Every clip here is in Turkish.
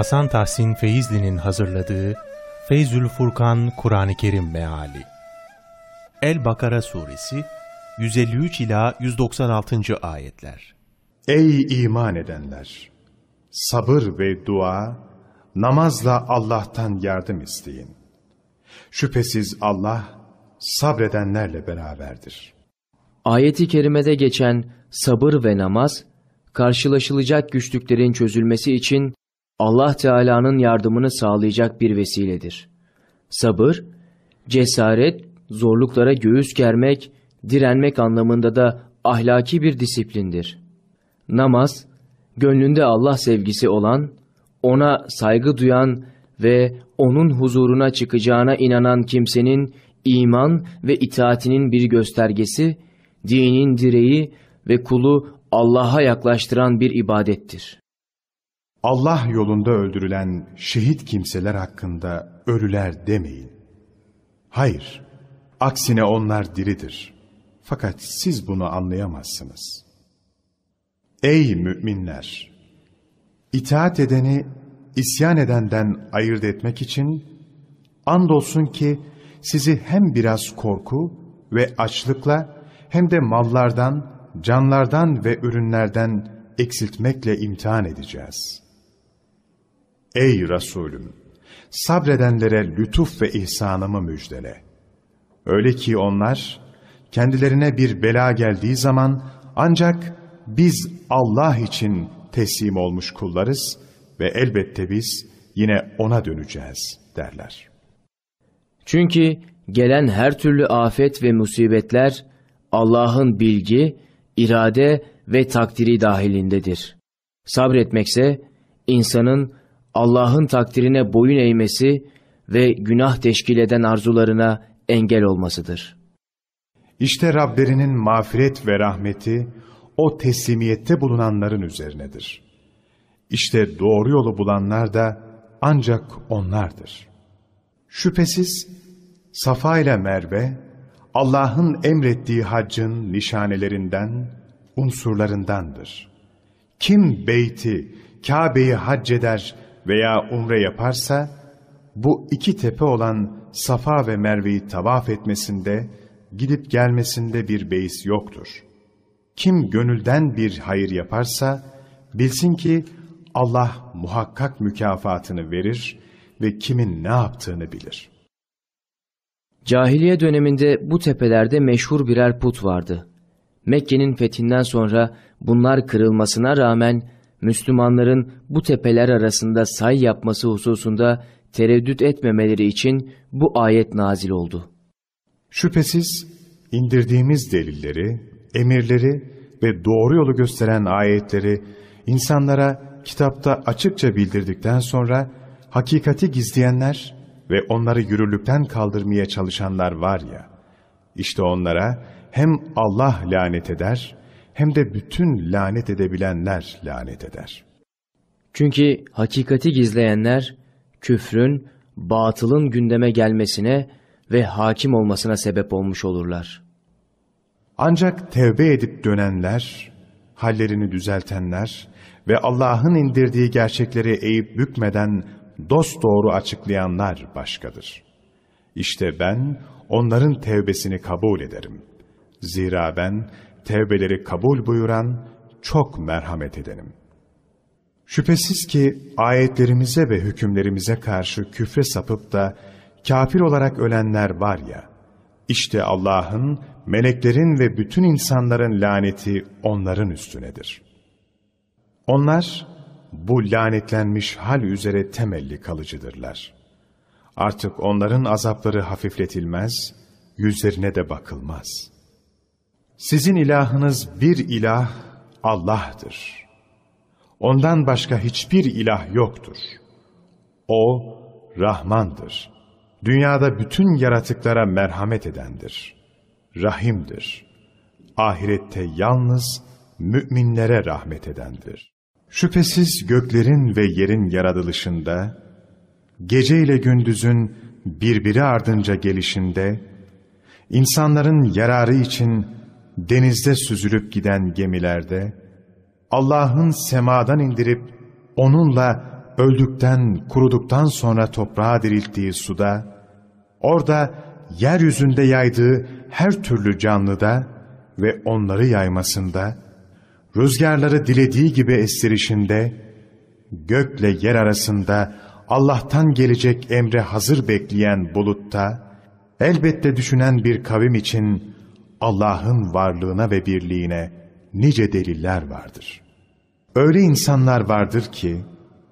Hasan Tahsin Feyzli'nin hazırladığı Feyzül Furkan Kur'an-ı Kerim Meali El-Bakara Suresi 153 ila 196. ayetler. Ey iman edenler! Sabır ve dua, namazla Allah'tan yardım isteyin. Şüphesiz Allah sabredenlerle beraberdir. Ayeti kerimede geçen sabır ve namaz, karşılaşılacak güçlüklerin çözülmesi için Allah Teala'nın yardımını sağlayacak bir vesiledir. Sabır, cesaret, zorluklara göğüs germek, direnmek anlamında da ahlaki bir disiplindir. Namaz, gönlünde Allah sevgisi olan, ona saygı duyan ve onun huzuruna çıkacağına inanan kimsenin iman ve itaatinin bir göstergesi, dinin direği ve kulu Allah'a yaklaştıran bir ibadettir. Allah yolunda öldürülen şehit kimseler hakkında ölüler demeyin. Hayır, aksine onlar diridir. Fakat siz bunu anlayamazsınız. Ey müminler! İtaat edeni isyan edenden ayırt etmek için andolsun ki sizi hem biraz korku ve açlıkla hem de mallardan, canlardan ve ürünlerden eksiltmekle imtihan edeceğiz. Ey Resulüm! Sabredenlere lütuf ve ihsanımı müjdele. Öyle ki onlar, kendilerine bir bela geldiği zaman ancak biz Allah için teslim olmuş kullarız ve elbette biz yine O'na döneceğiz derler. Çünkü gelen her türlü afet ve musibetler Allah'ın bilgi, irade ve takdiri dahilindedir. Sabretmekse insanın Allah'ın takdirine boyun eğmesi ve günah teşkil eden arzularına engel olmasıdır. İşte Rablerinin mağfiret ve rahmeti o teslimiyette bulunanların üzerinedir. İşte doğru yolu bulanlar da ancak onlardır. Şüphesiz Safa ile Merve, Allah'ın emrettiği haccın nişanelerinden, unsurlarındandır. Kim beyti, Kabe'yi hac eder veya umre yaparsa, bu iki tepe olan Safa ve Merve'yi tavaf etmesinde, gidip gelmesinde bir beis yoktur. Kim gönülden bir hayır yaparsa, bilsin ki Allah muhakkak mükafatını verir ve kimin ne yaptığını bilir. Cahiliye döneminde bu tepelerde meşhur birer put vardı. Mekke'nin fethinden sonra bunlar kırılmasına rağmen Müslümanların bu tepeler arasında say yapması hususunda tereddüt etmemeleri için bu ayet nazil oldu. Şüphesiz indirdiğimiz delilleri, emirleri ve doğru yolu gösteren ayetleri insanlara kitapta açıkça bildirdikten sonra hakikati gizleyenler ve onları yürürlükten kaldırmaya çalışanlar var ya, işte onlara hem Allah lanet eder hem de bütün lanet edebilenler lanet eder. Çünkü hakikati gizleyenler küfrün, batılın gündeme gelmesine ve hakim olmasına sebep olmuş olurlar. Ancak tevbe edip dönenler, hallerini düzeltenler ve Allah'ın indirdiği gerçekleri eğip bükmeden dosdoğru açıklayanlar başkadır. İşte ben onların tevbesini kabul ederim. Zira ben tevbeleri kabul buyuran çok merhamet edenim. Şüphesiz ki ayetlerimize ve hükümlerimize karşı küfre sapıp da kafir olarak ölenler var ya, işte Allah'ın, meleklerin ve bütün insanların laneti onların üstünedir. Onlar, bu lanetlenmiş hal üzere temelli kalıcıdırlar. Artık onların azapları hafifletilmez, yüzlerine de bakılmaz. Sizin ilahınız bir ilah Allah'tır. Ondan başka hiçbir ilah yoktur. O, Rahmandır. Dünyada bütün yaratıklara merhamet edendir. Rahimdir. Ahirette yalnız müminlere rahmet edendir. Şüphesiz göklerin ve yerin yaratılışında, gece ile gündüzün birbiri ardınca gelişinde, insanların yararı için denizde süzülüp giden gemilerde, Allah'ın semadan indirip onunla öldükten, kuruduktan sonra toprağa dirilttiği suda, orada yeryüzünde yaydığı her türlü canlıda ve onları yaymasında, rüzgarları dilediği gibi estirişinde, gökle yer arasında Allah'tan gelecek emre hazır bekleyen bulutta, elbette düşünen bir kavim için Allah'ın varlığına ve birliğine nice deliller vardır. Öyle insanlar vardır ki,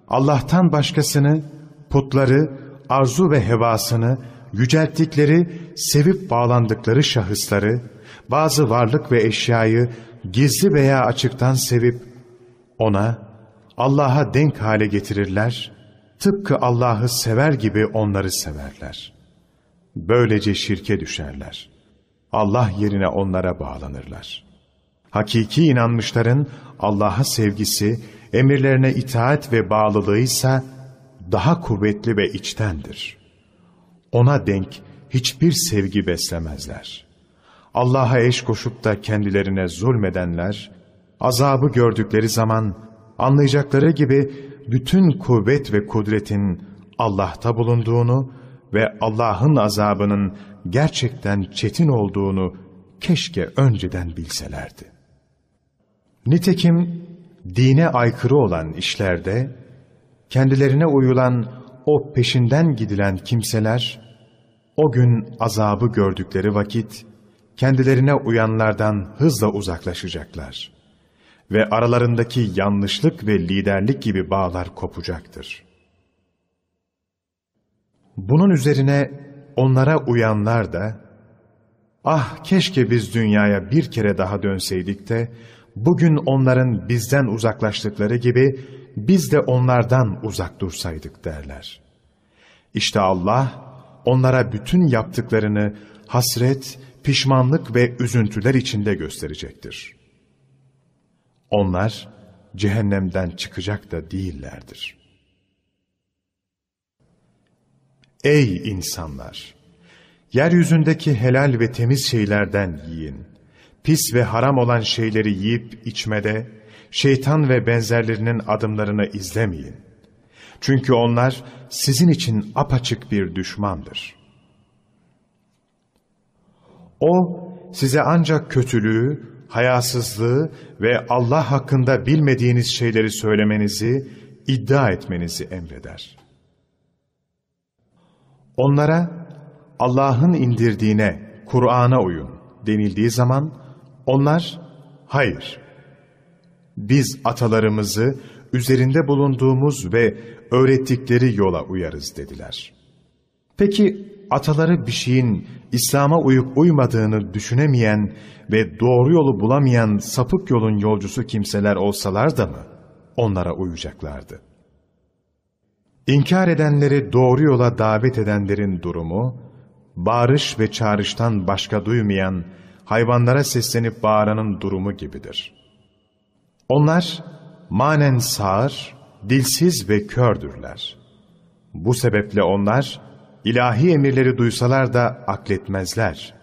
Allah'tan başkasını, putları, arzu ve hevasını, yücelttikleri, sevip bağlandıkları şahısları, bazı varlık ve eşyayı gizli veya açıktan sevip, ona, Allah'a denk hale getirirler, tıpkı Allah'ı sever gibi onları severler. Böylece şirke düşerler. Allah yerine onlara bağlanırlar. Hakiki inanmışların Allah'a sevgisi, emirlerine itaat ve bağlılığıysa daha kuvvetli ve içtendir. Ona denk hiçbir sevgi beslemezler. Allah'a eş koşup da kendilerine zulmedenler, azabı gördükleri zaman anlayacakları gibi bütün kuvvet ve kudretin Allah'ta bulunduğunu ve Allah'ın azabının gerçekten çetin olduğunu keşke önceden bilselerdi. Nitekim dine aykırı olan işlerde kendilerine uyulan o peşinden gidilen kimseler o gün azabı gördükleri vakit kendilerine uyanlardan hızla uzaklaşacaklar ve aralarındaki yanlışlık ve liderlik gibi bağlar kopacaktır. Bunun üzerine onlara uyanlar da, ah keşke biz dünyaya bir kere daha dönseydik de, bugün onların bizden uzaklaştıkları gibi biz de onlardan uzak dursaydık derler. İşte Allah onlara bütün yaptıklarını hasret, pişmanlık ve üzüntüler içinde gösterecektir. Onlar cehennemden çıkacak da değillerdir. Ey insanlar! Yeryüzündeki helal ve temiz şeylerden yiyin. Pis ve haram olan şeyleri yiyip içmede, şeytan ve benzerlerinin adımlarını izlemeyin. Çünkü onlar sizin için apaçık bir düşmandır. O, size ancak kötülüğü, hayasızlığı ve Allah hakkında bilmediğiniz şeyleri söylemenizi, iddia etmenizi emreder. Onlara Allah'ın indirdiğine, Kur'an'a uyun denildiği zaman onlar hayır. Biz atalarımızı üzerinde bulunduğumuz ve öğrettikleri yola uyarız dediler. Peki ataları bir şeyin İslam'a uyup uymadığını düşünemeyen ve doğru yolu bulamayan sapık yolun yolcusu kimseler olsalar da mı onlara uyacaklardı? İnkar edenleri doğru yola davet edenlerin durumu, bağırış ve çağrıştan başka duymayan, hayvanlara seslenip bağıranın durumu gibidir. Onlar manen sağır, dilsiz ve kördürler. Bu sebeple onlar, ilahi emirleri duysalar da akletmezler,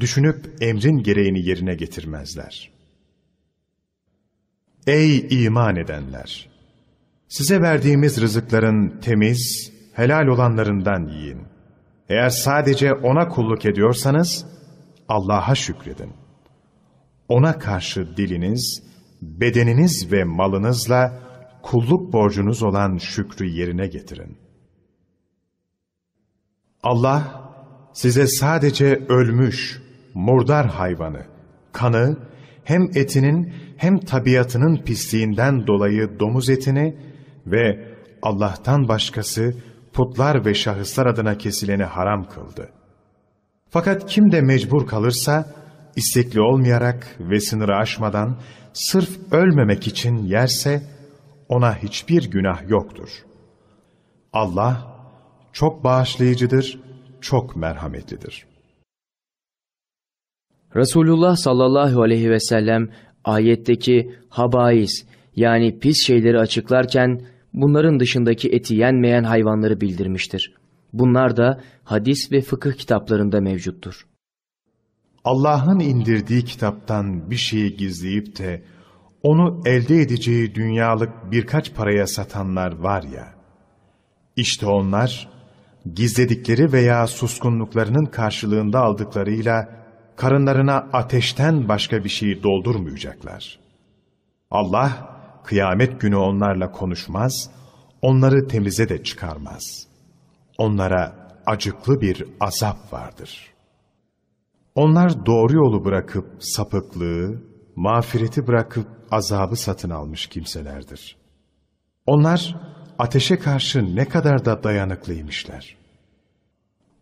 düşünüp emrin gereğini yerine getirmezler. Ey iman edenler! Size verdiğimiz rızıkların temiz, helal olanlarından yiyin. Eğer sadece O'na kulluk ediyorsanız, Allah'a şükredin. O'na karşı diliniz, bedeniniz ve malınızla kulluk borcunuz olan şükrü yerine getirin. Allah, size sadece ölmüş, murdar hayvanı, kanı, hem etinin hem tabiatının pisliğinden dolayı domuz etini ve Allah'tan başkası putlar ve şahıslar adına kesileni haram kıldı. Fakat kim de mecbur kalırsa, istekli olmayarak ve sınırı aşmadan sırf ölmemek için yerse, ona hiçbir günah yoktur. Allah çok bağışlayıcıdır, çok merhametlidir. Resulullah sallallahu aleyhi ve sellem ayetteki habais yani pis şeyleri açıklarken bunların dışındaki eti yenmeyen hayvanları bildirmiştir. Bunlar da hadis ve fıkıh kitaplarında mevcuttur. Allah'ın indirdiği kitaptan bir şeyi gizleyip de onu elde edeceği dünyalık birkaç paraya satanlar var ya, İşte onlar, gizledikleri veya suskunluklarının karşılığında aldıklarıyla karınlarına ateşten başka bir şey doldurmayacaklar. Allah, kıyamet günü onlarla konuşmaz, onları temize de çıkarmaz. Onlara acıklı bir azap vardır. Onlar doğru yolu bırakıp sapıklığı, mağfireti bırakıp azabı satın almış kimselerdir. Onlar ateşe karşı ne kadar da dayanıklıymışlar.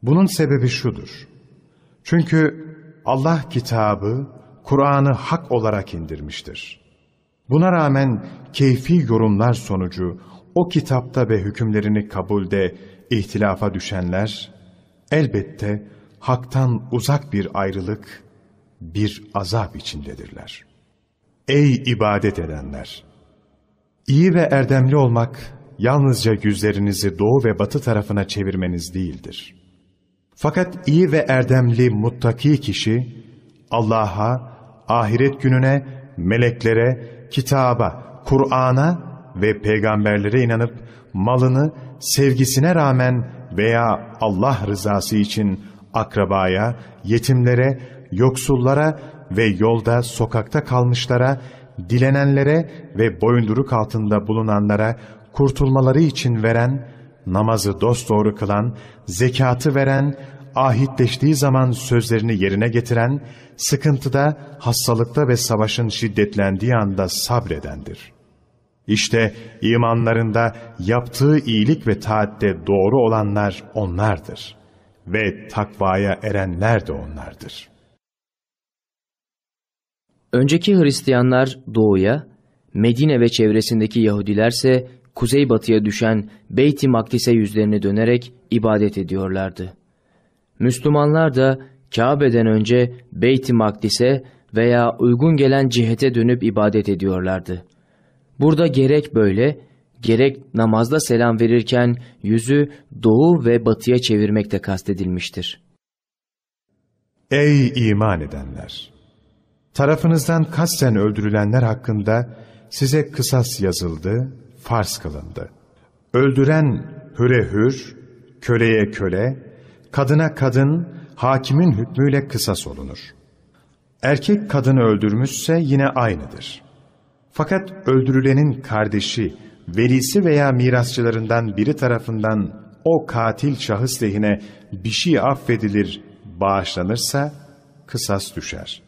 Bunun sebebi şudur. Çünkü Allah kitabı, Kur'an'ı hak olarak indirmiştir. Buna rağmen keyfi yorumlar sonucu o kitapta ve hükümlerini kabulde ihtilafa düşenler, elbette haktan uzak bir ayrılık, bir azap içindedirler. Ey ibadet edenler! İyi ve erdemli olmak, yalnızca yüzlerinizi doğu ve batı tarafına çevirmeniz değildir. Fakat iyi ve erdemli muttaki kişi, Allah'a, ahiret gününe, meleklere, kitaba, Kur'an'a ve peygamberlere inanıp malını sevgisine rağmen veya Allah rızası için akrabaya, yetimlere, yoksullara ve yolda sokakta kalmışlara, dilenenlere ve boyunduruk altında bulunanlara kurtulmaları için veren, namazı dosdoğru kılan, zekatı veren, ahitleştiği zaman sözlerini yerine getiren, sıkıntıda, hastalıkta ve savaşın şiddetlendiği anda sabredendir. İşte imanlarında yaptığı iyilik ve taatte doğru olanlar onlardır. Ve takvaya erenler de onlardır. Önceki Hristiyanlar doğuya, Medine ve çevresindeki Yahudilerse kuzeybatıya düşen Beyt-i Makdis'e yüzlerini dönerek ibadet ediyorlardı. Müslümanlar da Kabe'den önce Beyt-i Makdis'e veya uygun gelen cihete dönüp ibadet ediyorlardı. Burada gerek böyle, gerek namazda selam verirken yüzü doğu ve batıya çevirmekte kastedilmiştir. Ey iman edenler! Tarafınızdan kasten öldürülenler hakkında size kısas yazıldı, farz kılındı. Öldüren hüre hür, köleye köle, kadına kadın, hakimin hükmüyle kısas olunur. Erkek kadını öldürmüşse yine aynıdır. Fakat öldürülenin kardeşi, velisi veya mirasçılarından biri tarafından o katil şahıs lehine bir şey affedilir, bağışlanırsa kısas düşer.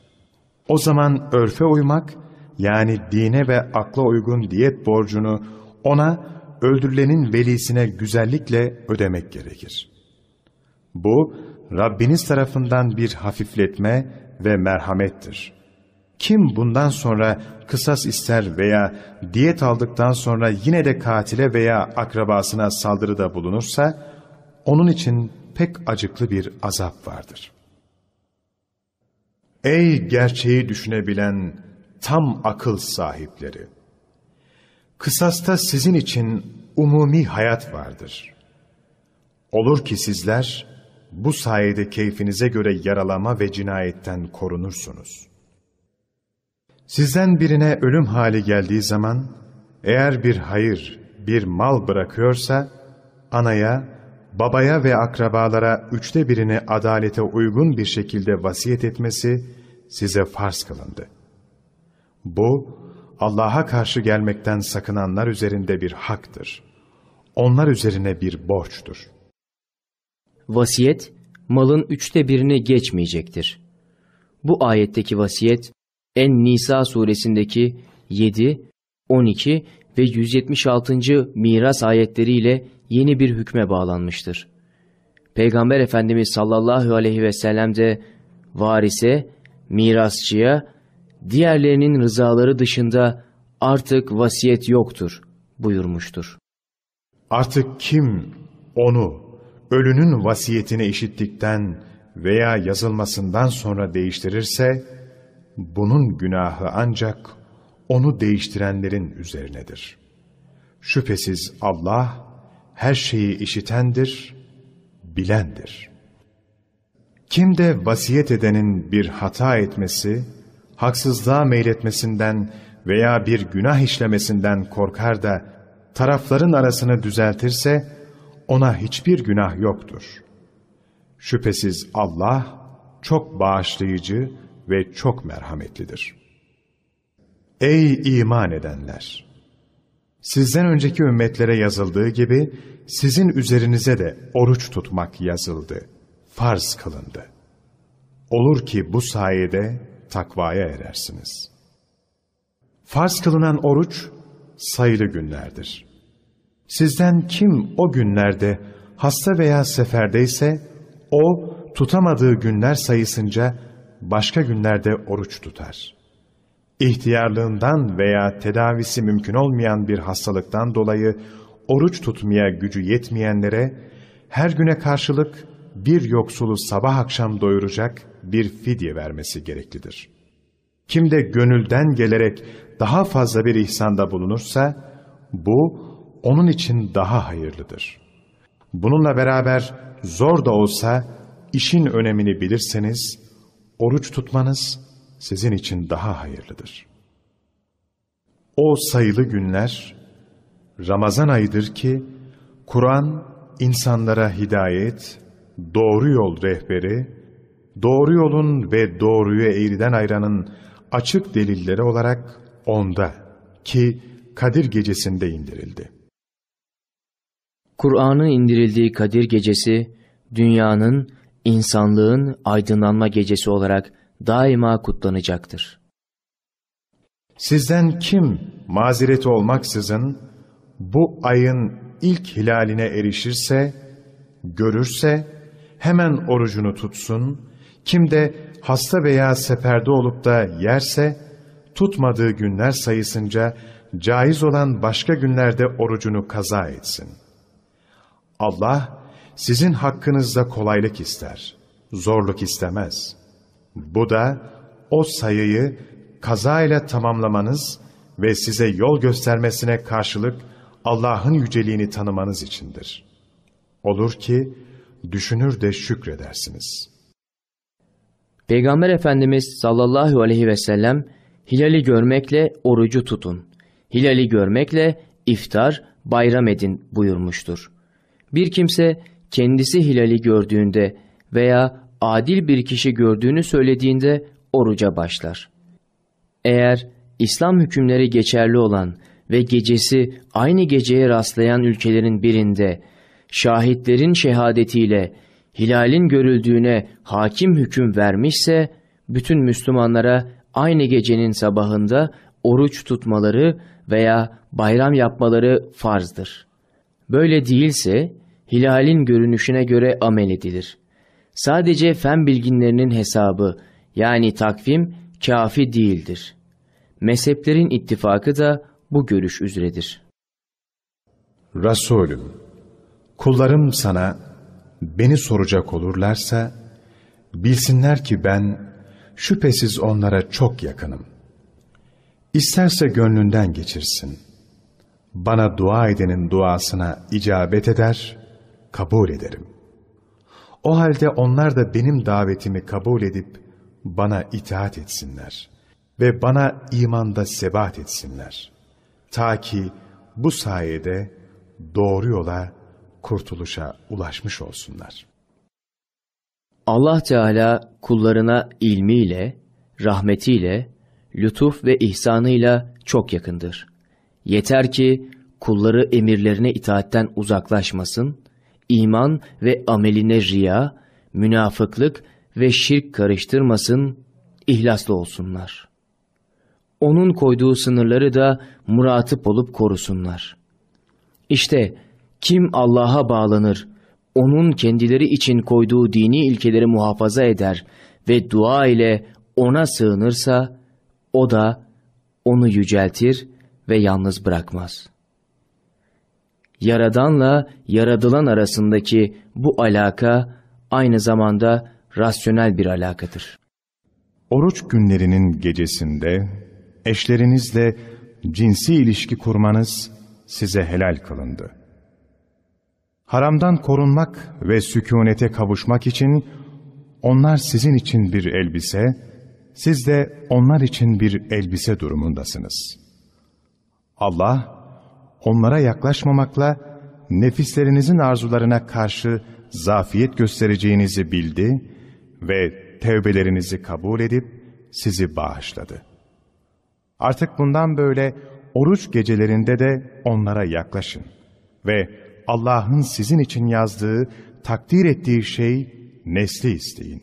O zaman örfe uymak, yani dine ve akla uygun diyet borcunu ona öldürülenin velisine güzellikle ödemek gerekir. Bu, Rabbiniz tarafından bir hafifletme ve merhamettir. Kim bundan sonra kısas ister veya diyet aldıktan sonra yine de katile veya akrabasına saldırıda bulunursa, onun için pek acıklı bir azap vardır. Ey gerçeği düşünebilen tam akıl sahipleri! Kısasta sizin için umumi hayat vardır. Olur ki sizler bu sayede keyfinize göre yaralama ve cinayetten korunursunuz. Sizden birine ölüm hali geldiği zaman, eğer bir hayır, bir mal bırakıyorsa, anaya, babaya ve akrabalara üçte birini adalete uygun bir şekilde vasiyet etmesi size farz kılındı. Bu, Allah'a karşı gelmekten sakınanlar üzerinde bir haktır. Onlar üzerine bir borçtur. Vasiyet, malın üçte birini geçmeyecektir. Bu ayetteki vasiyet, En-Nisa suresindeki 7, 12 ve 176. miras ayetleriyle yeni bir hükme bağlanmıştır. Peygamber Efendimiz sallallahu aleyhi ve sellem de varise, mirasçıya, diğerlerinin rızaları dışında artık vasiyet yoktur buyurmuştur. Artık kim onu, ölünün vasiyetini işittikten veya yazılmasından sonra değiştirirse, bunun günahı ancak onu değiştirenlerin üzerinedir. Şüphesiz Allah her şeyi işitendir, bilendir. Kim de vasiyet edenin bir hata etmesi, haksızlığa meyletmesinden veya bir günah işlemesinden korkar da tarafların arasını düzeltirse, ona hiçbir günah yoktur. Şüphesiz Allah çok bağışlayıcı ve çok merhametlidir. Ey iman edenler! Sizden önceki ümmetlere yazıldığı gibi sizin üzerinize de oruç tutmak yazıldı, farz kılındı. Olur ki bu sayede takvaya erersiniz. Farz kılınan oruç sayılı günlerdir. Sizden kim o günlerde hasta veya seferdeyse o tutamadığı günler sayısınca başka günlerde oruç tutar. İhtiyarlığından veya tedavisi mümkün olmayan bir hastalıktan dolayı oruç tutmaya gücü yetmeyenlere her güne karşılık bir yoksulu sabah akşam doyuracak bir fidye vermesi gereklidir. Kim de gönülden gelerek daha fazla bir ihsanda bulunursa bu onun için daha hayırlıdır. Bununla beraber zor da olsa işin önemini bilirseniz oruç tutmanız sizin için daha hayırlıdır. O sayılı günler Ramazan ayıdır ki Kur'an insanlara hidayet, doğru yol rehberi, doğru yolun ve doğruyu eğriden ayranın açık delilleri olarak onda ki Kadir gecesinde indirildi. Kur'an'ın indirildiği Kadir Gecesi, dünyanın, insanlığın aydınlanma gecesi olarak daima kutlanacaktır. Sizden kim mazereti olmaksızın bu ayın ilk hilaline erişirse, görürse hemen orucunu tutsun, kim de hasta veya seferde olup da yerse, tutmadığı günler sayısınca caiz olan başka günlerde orucunu kaza etsin. Allah sizin hakkınızda kolaylık ister, zorluk istemez. Bu da o sayıyı kaza ile tamamlamanız ve size yol göstermesine karşılık Allah'ın yüceliğini tanımanız içindir. Olur ki düşünür de şükredersiniz. Peygamber Efendimiz sallallahu aleyhi ve sellem hilali görmekle orucu tutun. Hilali görmekle iftar, bayram edin buyurmuştur. Bir kimse kendisi hilali gördüğünde veya adil bir kişi gördüğünü söylediğinde oruca başlar. Eğer İslam hükümleri geçerli olan ve gecesi aynı geceye rastlayan ülkelerin birinde şahitlerin şehadetiyle hilalin görüldüğüne hakim hüküm vermişse bütün Müslümanlara aynı gecenin sabahında oruç tutmaları veya bayram yapmaları farzdır. Böyle değilse hilalin görünüşüne göre amel edilir. Sadece fen bilginlerinin hesabı yani takvim kafi değildir. Mezheplerin ittifakı da bu görüş üzeredir. Resulüm, kullarım sana beni soracak olurlarsa, bilsinler ki ben şüphesiz onlara çok yakınım. İsterse gönlünden geçirsin. Bana dua edenin duasına icabet eder, kabul ederim. O halde onlar da benim davetimi kabul edip bana itaat etsinler ve bana imanda sebat etsinler. Ta ki bu sayede doğru yola, kurtuluşa ulaşmış olsunlar. Allah Teala kullarına ilmiyle, rahmetiyle, lütuf ve ihsanıyla çok yakındır. Yeter ki kulları emirlerine itaatten uzaklaşmasın, iman ve ameline riya, münafıklık ve şirk karıştırmasın, ihlaslı olsunlar. Onun koyduğu sınırları da muratıp olup korusunlar. İşte kim Allah'a bağlanır, onun kendileri için koyduğu dini ilkeleri muhafaza eder ve dua ile ona sığınırsa, o da onu yüceltir ve yalnız bırakmaz. Yaradanla yaradılan arasındaki bu alaka aynı zamanda rasyonel bir alakadır. Oruç günlerinin gecesinde eşlerinizle cinsi ilişki kurmanız size helal kılındı. Haramdan korunmak ve sükunete kavuşmak için onlar sizin için bir elbise, siz de onlar için bir elbise durumundasınız. Allah, onlara yaklaşmamakla nefislerinizin arzularına karşı zafiyet göstereceğinizi bildi ve tevbelerinizi kabul edip sizi bağışladı. Artık bundan böyle oruç gecelerinde de onlara yaklaşın ve Allah'ın sizin için yazdığı, takdir ettiği şey nesli isteyin.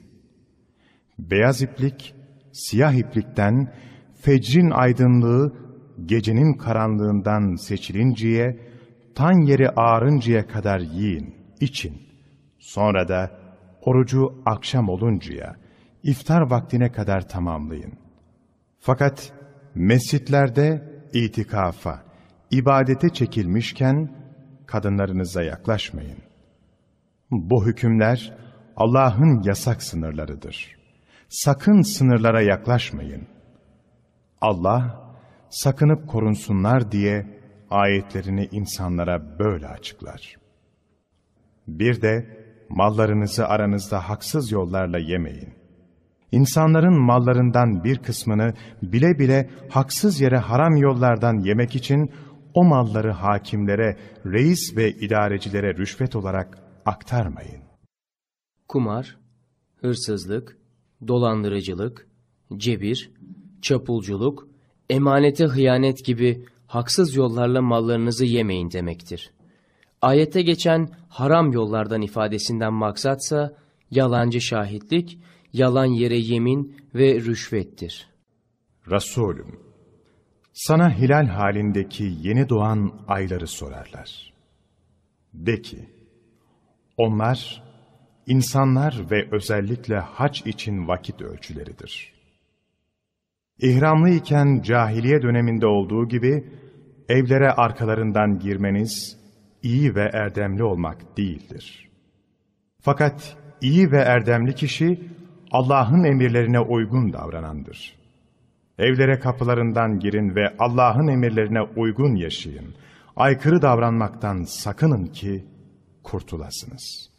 Beyaz iplik, siyah iplikten, fecrin aydınlığı, gecenin karanlığından seçilinceye, tan yeri ağarıncaya kadar yiyin, için. Sonra da orucu akşam oluncaya, iftar vaktine kadar tamamlayın. Fakat mescitlerde itikafa, ibadete çekilmişken kadınlarınıza yaklaşmayın. Bu hükümler Allah'ın yasak sınırlarıdır. Sakın sınırlara yaklaşmayın. Allah, sakınıp korunsunlar diye ayetlerini insanlara böyle açıklar. Bir de mallarınızı aranızda haksız yollarla yemeyin. İnsanların mallarından bir kısmını bile bile haksız yere haram yollardan yemek için o malları hakimlere, reis ve idarecilere rüşvet olarak aktarmayın. Kumar, hırsızlık, dolandırıcılık, cebir, çapulculuk, emanete hıyanet gibi haksız yollarla mallarınızı yemeyin demektir. Ayette geçen haram yollardan ifadesinden maksatsa yalancı şahitlik, yalan yere yemin ve rüşvettir. Resulüm, sana hilal halindeki yeni doğan ayları sorarlar. De ki, onlar insanlar ve özellikle haç için vakit ölçüleridir. İhramlı iken cahiliye döneminde olduğu gibi evlere arkalarından girmeniz iyi ve erdemli olmak değildir. Fakat iyi ve erdemli kişi Allah'ın emirlerine uygun davranandır. Evlere kapılarından girin ve Allah'ın emirlerine uygun yaşayın. Aykırı davranmaktan sakının ki kurtulasınız.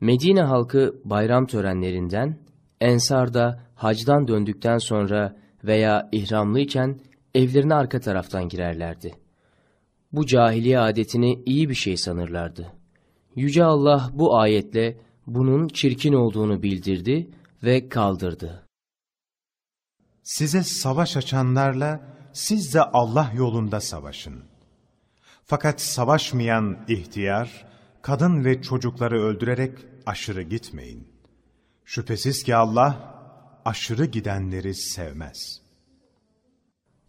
Medine halkı bayram törenlerinden, Ensar'da hacdan döndükten sonra veya ihramlıyken evlerine arka taraftan girerlerdi. Bu cahiliye adetini iyi bir şey sanırlardı. Yüce Allah bu ayetle bunun çirkin olduğunu bildirdi ve kaldırdı. Size savaş açanlarla siz de Allah yolunda savaşın. Fakat savaşmayan ihtiyar, kadın ve çocukları öldürerek aşırı gitmeyin. Şüphesiz ki Allah aşırı gidenleri sevmez.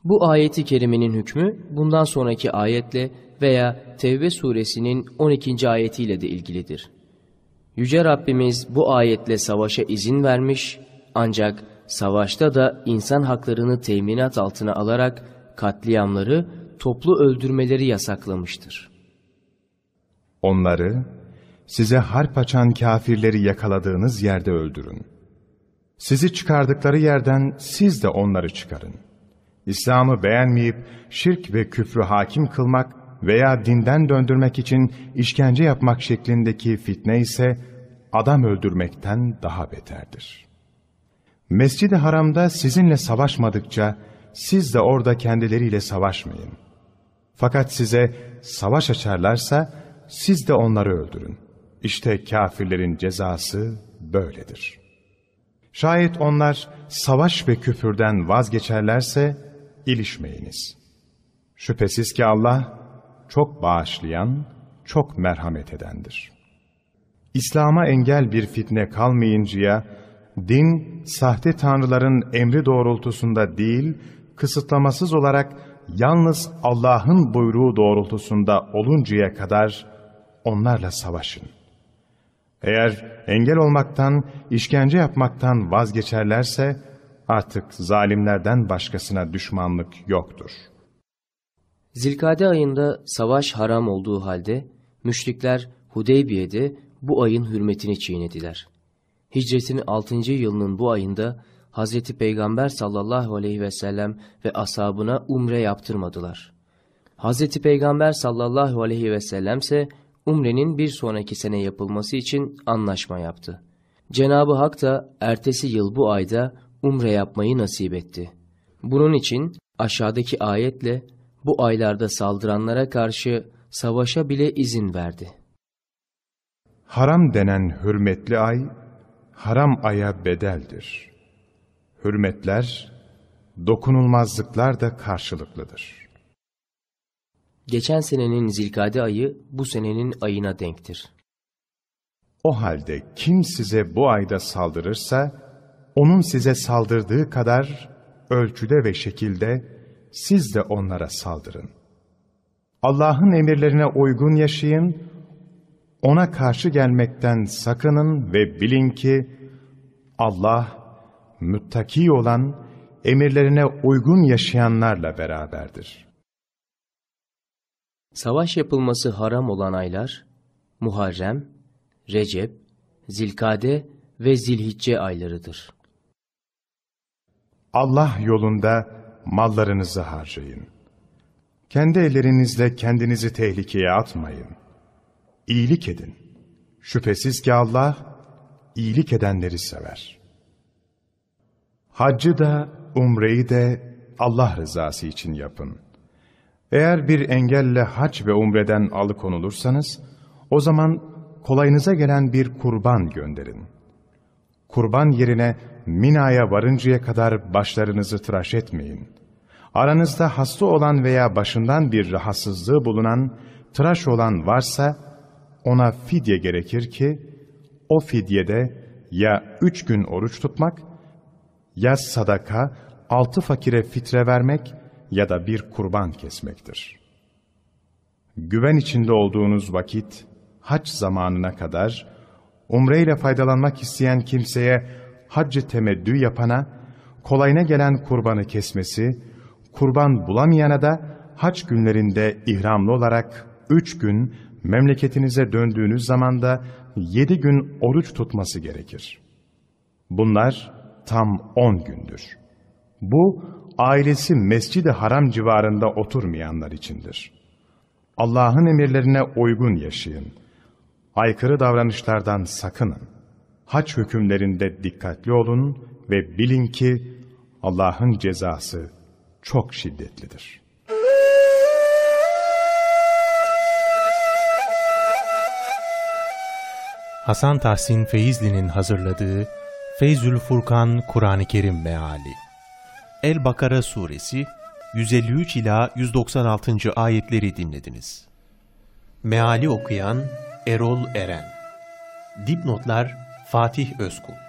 Bu ayeti kerimenin hükmü bundan sonraki ayetle veya Tevbe suresinin 12. ayetiyle de ilgilidir. Yüce Rabbimiz bu ayetle savaşa izin vermiş ancak savaşta da insan haklarını teminat altına alarak katliamları, toplu öldürmeleri yasaklamıştır. Onları size harp açan kafirleri yakaladığınız yerde öldürün. Sizi çıkardıkları yerden siz de onları çıkarın. İslam'ı beğenmeyip şirk ve küfrü hakim kılmak veya dinden döndürmek için işkence yapmak şeklindeki fitne ise adam öldürmekten daha beterdir. Mescid-i Haram'da sizinle savaşmadıkça siz de orada kendileriyle savaşmayın. Fakat size savaş açarlarsa siz de onları öldürün. İşte kafirlerin cezası böyledir. Şayet onlar savaş ve küfürden vazgeçerlerse ilişmeyiniz. Şüphesiz ki Allah çok bağışlayan, çok merhamet edendir. İslam'a engel bir fitne kalmayıncaya, din sahte tanrıların emri doğrultusunda değil, kısıtlamasız olarak yalnız Allah'ın buyruğu doğrultusunda oluncaya kadar onlarla savaşın. Eğer engel olmaktan, işkence yapmaktan vazgeçerlerse artık zalimlerden başkasına düşmanlık yoktur. Zilkade ayında savaş haram olduğu halde müşrikler Hudeybiye'de bu ayın hürmetini çiğnediler. Hicretin 6. yılının bu ayında Hz. Peygamber sallallahu aleyhi ve sellem ve ashabına umre yaptırmadılar. Hz. Peygamber sallallahu aleyhi ve sellem ise umrenin bir sonraki sene yapılması için anlaşma yaptı. Cenabı Hak da ertesi yıl bu ayda umre yapmayı nasip etti. Bunun için aşağıdaki ayetle bu aylarda saldıranlara karşı Savaşa bile izin verdi. Haram denen hürmetli ay, haram aya bedeldir. Hürmetler, dokunulmazlıklar da karşılıklıdır. Geçen senenin zilkade ayı bu senenin ayına denktir. O halde kim size bu ayda saldırırsa, onun size saldırdığı kadar ölçüde ve şekilde siz de onlara saldırın. Allah'ın emirlerine uygun yaşayın, ona karşı gelmekten sakının ve bilin ki Allah müttaki olan emirlerine uygun yaşayanlarla beraberdir. Savaş yapılması haram olan aylar, Muharrem, Recep, Zilkade ve Zilhicce aylarıdır. Allah yolunda mallarınızı harcayın. Kendi ellerinizle kendinizi tehlikeye atmayın. İyilik edin. Şüphesiz ki Allah iyilik edenleri sever. Haccı da umreyi de Allah rızası için yapın. Eğer bir engelle hac ve umreden alıkonulursanız, o zaman kolayınıza gelen bir kurban gönderin. Kurban yerine Mina'ya varıncaya kadar başlarınızı tıraş etmeyin. Aranızda hasta olan veya başından bir rahatsızlığı bulunan, tıraş olan varsa, ona fidye gerekir ki, o fidyede ya üç gün oruç tutmak, ya sadaka, altı fakire fitre vermek ya da bir kurban kesmektir. Güven içinde olduğunuz vakit, hac zamanına kadar, umre ile faydalanmak isteyen kimseye haccı temeddü yapana, kolayına gelen kurbanı kesmesi, kurban bulamayana da hac günlerinde ihramlı olarak üç gün memleketinize döndüğünüz zaman da yedi gün oruç tutması gerekir. Bunlar tam on gündür. Bu, ailesi Mescid-i Haram civarında oturmayanlar içindir. Allah'ın emirlerine uygun yaşayın. Aykırı davranışlardan sakının. Haç hükümlerinde dikkatli olun ve bilin ki Allah'ın cezası çok şiddetlidir. Hasan Tahsin Feyzli'nin hazırladığı Feyzül Furkan Kur'an-ı Kerim Meali El-Bakara Suresi 153 ila 196. ayetleri dinlediniz. Meali okuyan Erol Eren Dipnotlar Fatih Özkul